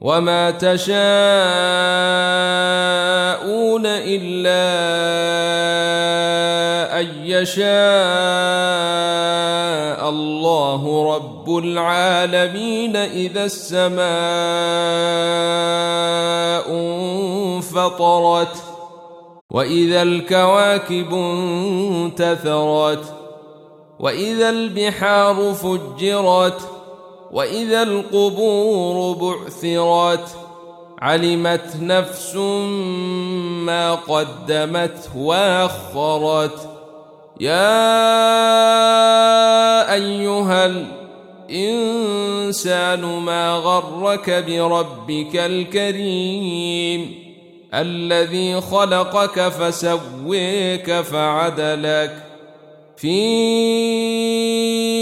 وما تشاءون الا ان يشاء الله رب العالمين اذا السماء انفطرت واذا الكواكب انتثرت واذا البحار فجرت وإذا القبور بعثرت علمت نفس ما قدمت وأخرت يا أيها الإنسان ما غرك بربك الكريم الذي خلقك فسويك فعدلك في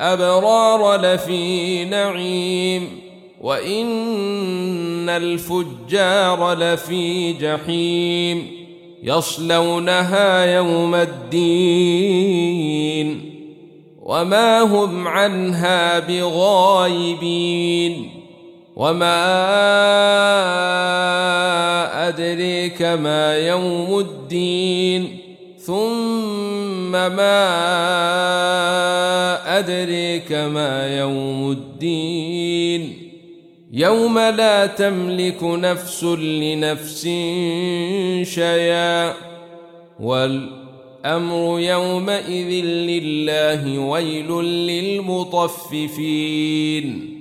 الابرار لفي نعيم وإن الفجار لفي جحيم يصلونها يوم الدين وما هم عنها بغايبين وما أدريك ما يوم الدين ثم ما أدريك ما يوم الدين. يوم لا تملك نفس لنفس شيئا. والأمر يومئذ لله ويل للمطففين.